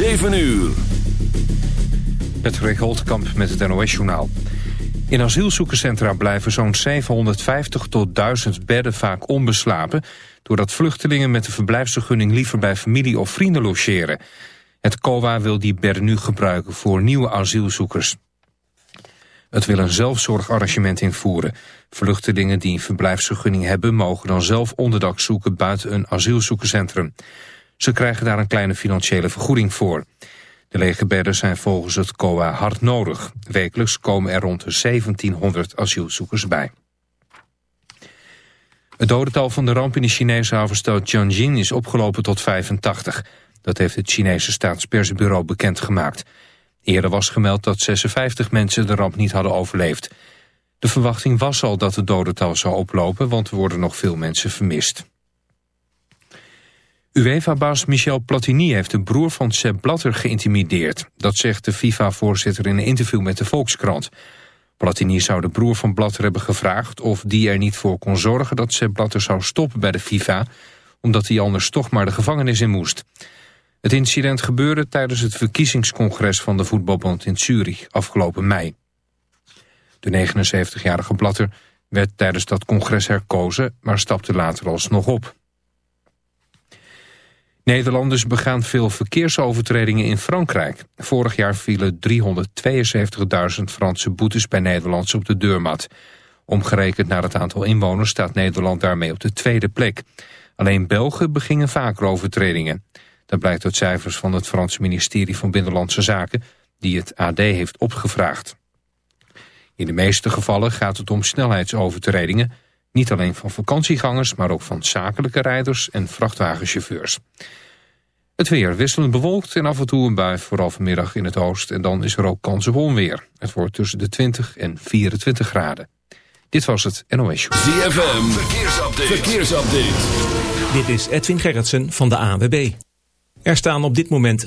7 uur. Patrick Holtkamp met het NOS-journaal. In asielzoekerscentra blijven zo'n 750 tot 1000 bedden vaak onbeslapen... doordat vluchtelingen met een verblijfsvergunning liever bij familie of vrienden logeren. Het COA wil die bedden nu gebruiken voor nieuwe asielzoekers. Het wil een zelfzorgarrangement invoeren. Vluchtelingen die een verblijfsvergunning hebben... mogen dan zelf onderdak zoeken buiten een asielzoekerscentrum. Ze krijgen daar een kleine financiële vergoeding voor. De lege bedden zijn volgens het COA hard nodig. Wekelijks komen er rond de 1700 asielzoekers bij. Het dodental van de ramp in de Chinese havenstad Tianjin is opgelopen tot 85. Dat heeft het Chinese staatspersbureau bekendgemaakt. Eerder was gemeld dat 56 mensen de ramp niet hadden overleefd. De verwachting was al dat het dodental zou oplopen, want er worden nog veel mensen vermist. UEFA-baas Michel Platini heeft de broer van Sepp Blatter geïntimideerd. Dat zegt de FIFA-voorzitter in een interview met de Volkskrant. Platini zou de broer van Blatter hebben gevraagd of die er niet voor kon zorgen dat Sepp Blatter zou stoppen bij de FIFA, omdat hij anders toch maar de gevangenis in moest. Het incident gebeurde tijdens het verkiezingscongres van de voetbalbond in Zurich afgelopen mei. De 79-jarige Blatter werd tijdens dat congres herkozen, maar stapte later alsnog op. Nederlanders begaan veel verkeersovertredingen in Frankrijk. Vorig jaar vielen 372.000 Franse boetes bij Nederlanders op de deurmat. Omgerekend naar het aantal inwoners staat Nederland daarmee op de tweede plek. Alleen Belgen begingen vaker overtredingen. Dat blijkt uit cijfers van het Franse ministerie van Binnenlandse Zaken... die het AD heeft opgevraagd. In de meeste gevallen gaat het om snelheidsovertredingen... niet alleen van vakantiegangers, maar ook van zakelijke rijders en vrachtwagenchauffeurs. Het weer wisselend bewolkt en af en toe een bui, vooral vanmiddag in het oosten. En dan is er ook kans op onweer. Het wordt tussen de 20 en 24 graden. Dit was het NOS Show. ZFM, verkeersupdate. verkeersupdate. Dit is Edwin Gerritsen van de ANWB. Er staan op dit moment...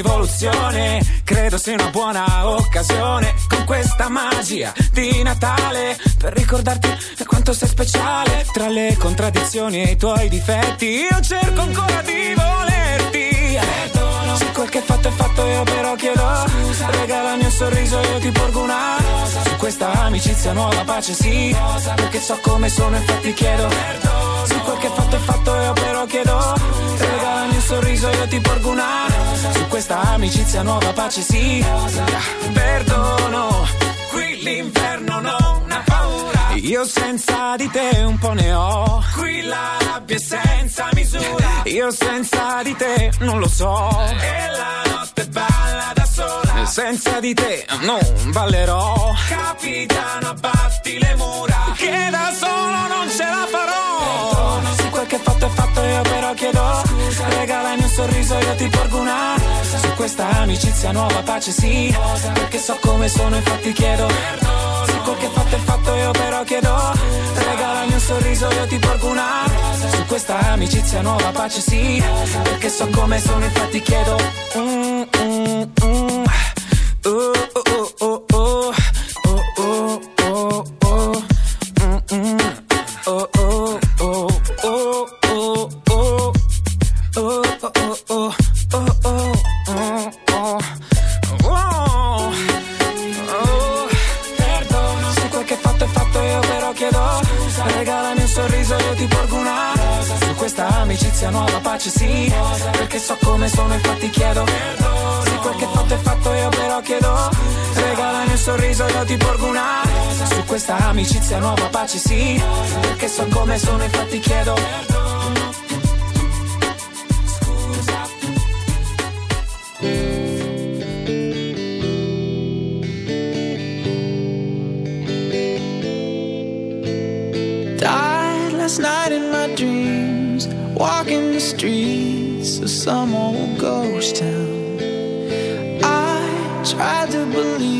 Rivoluzione. Credo sia una buona occasione con questa magia di Natale per ricordarti quanto sei speciale. Tra le contraddizioni e i tuoi difetti, io cerco ancora di volerti. Perdono se quel che fatto è fatto, io però chiedo scusa. Regalami un sorriso, io ti porgo una questa amicizia nuova pace, sì. Rosa. Perché so come sono, infatti chiedo perdono. Se quel che fatto è fatto, io però chiedo. Regalami un sorriso, io ti porgo una rosa. Su questa amicizia nuova pace, sì. Rosa. Perdono. Qui l'inferno non ha paura. Io senza di te un po' ne ho. Qui la rabbia è senza misura. Io senza di te non lo so. E la notte balla da sola. Senza di te non ballerò. Capitano, abbatti le mura. Che da solo non ce la farò. Se quel che fatto è fatto, io però chiedo. Scusa. Regalami un sorriso, io ti porgo una. Rosa. Su questa amicizia nuova pace, sì. Rosa. Perché so come sono, infatti chiedo. Se quel che fatto è fatto, io però chiedo. Regalami un sorriso, io ti porgo una. Rosa. Su questa amicizia nuova pace, sì. Perché so come sono, infatti chiedo. Mm, mm, mm. Uh, io ti porgo una Su questa amicizia nuova pace sì Perché so come sono infatti chiedo Scusa Died last night in my dreams, walking the streets of some old ghost town. I tried to believe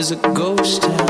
Is a ghost town.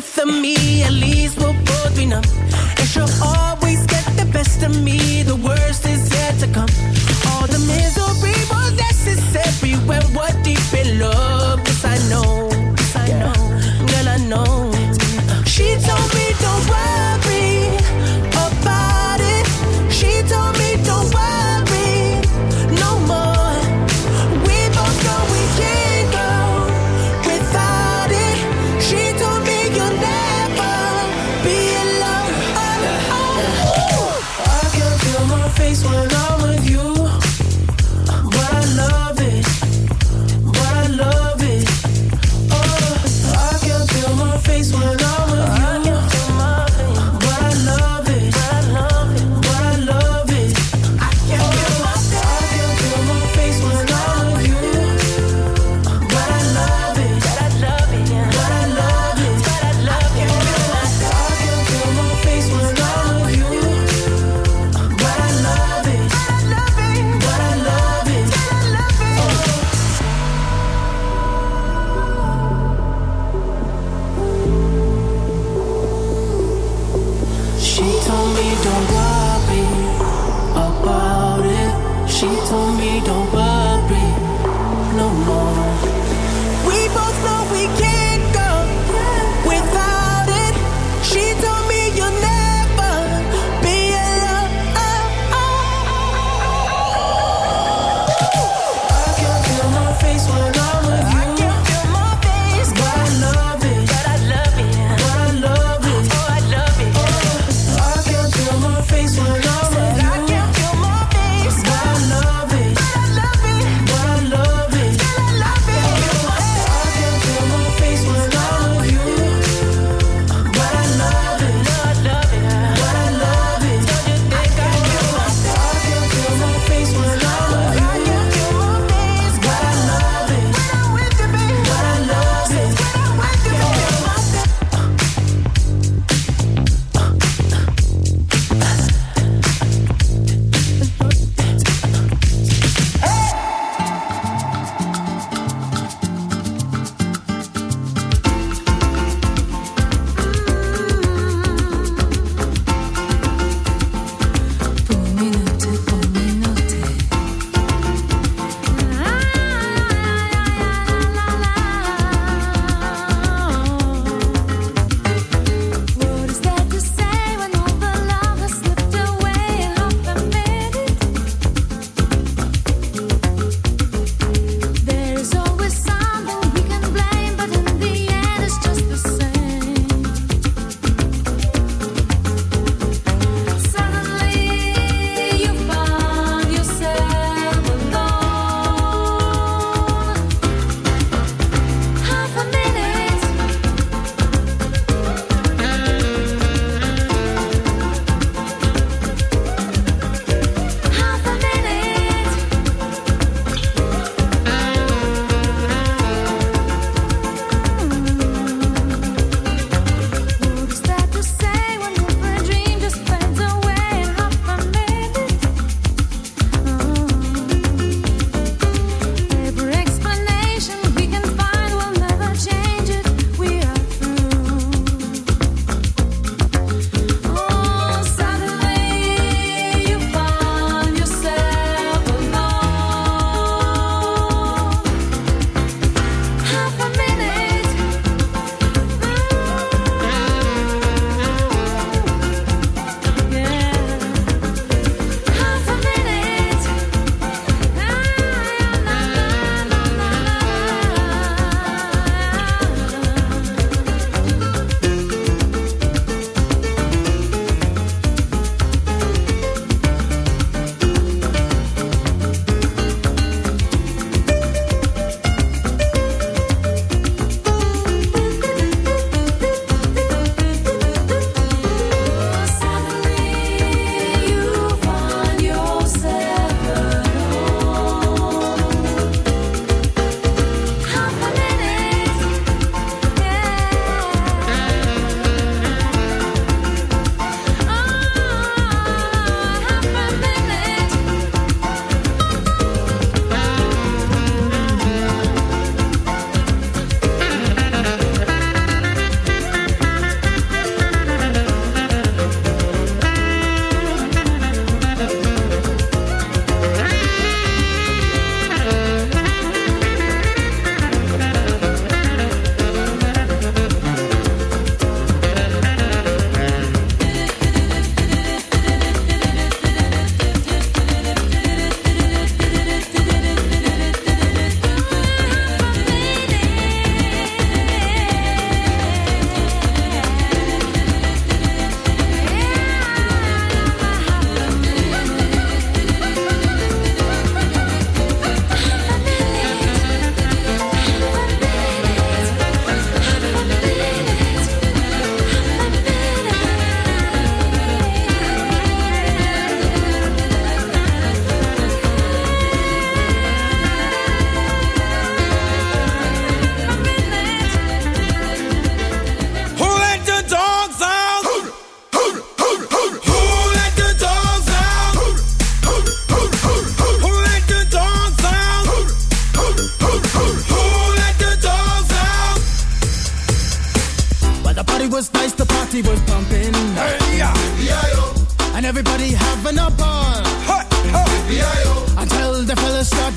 death of me, at least we'll both be numb. And she'll always get the best of me, the worst is yet to come. All the misery.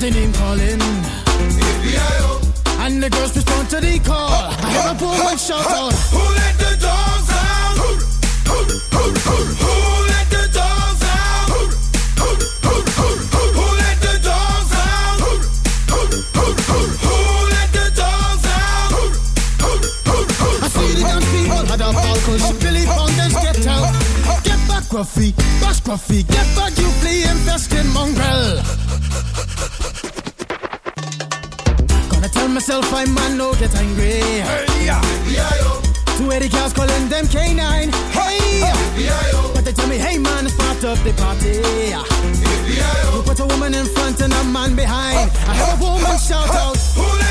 The name calling. And the girls respond to the call. I hear a woman shout out. Who let the dogs out? Who, who, who, who, who let the dogs out? Who, who, who, who, who, who let the dogs out? Who, who, who, who, who let the dogs out? Who, who, who, who, I see the dance people had a ball cause Billy Fountains get out. Get back, Gruffy, bash Gruffy, get back, you flea infested mongrel. Myself I man no get angry. Hey, yeah, B.I.O. Two Eddie cars calling them K9. Hey, B.I.O. but they tell me, hey man, it's part of the party. B.I.O. You put a woman in front and a man behind. I heard a woman shout out.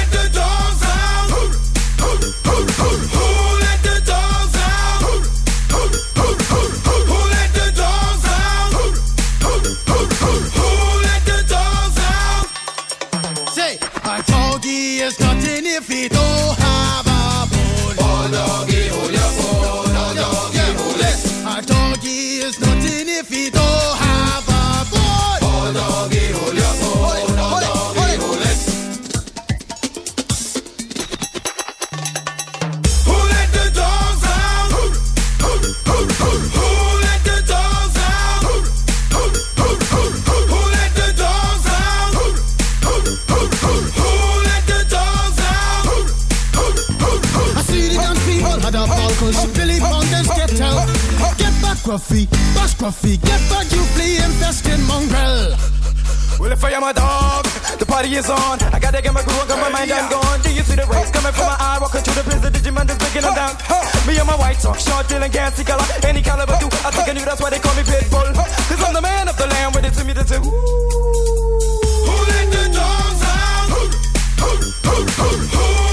Me and my white talk, short, dealing, gassy color. Any caliber, do. I think I knew that's why they call me Pitbull. Cause I'm the man of the land, with it to me, to say, ooh. who let the dogs out? Who, who, who, who, who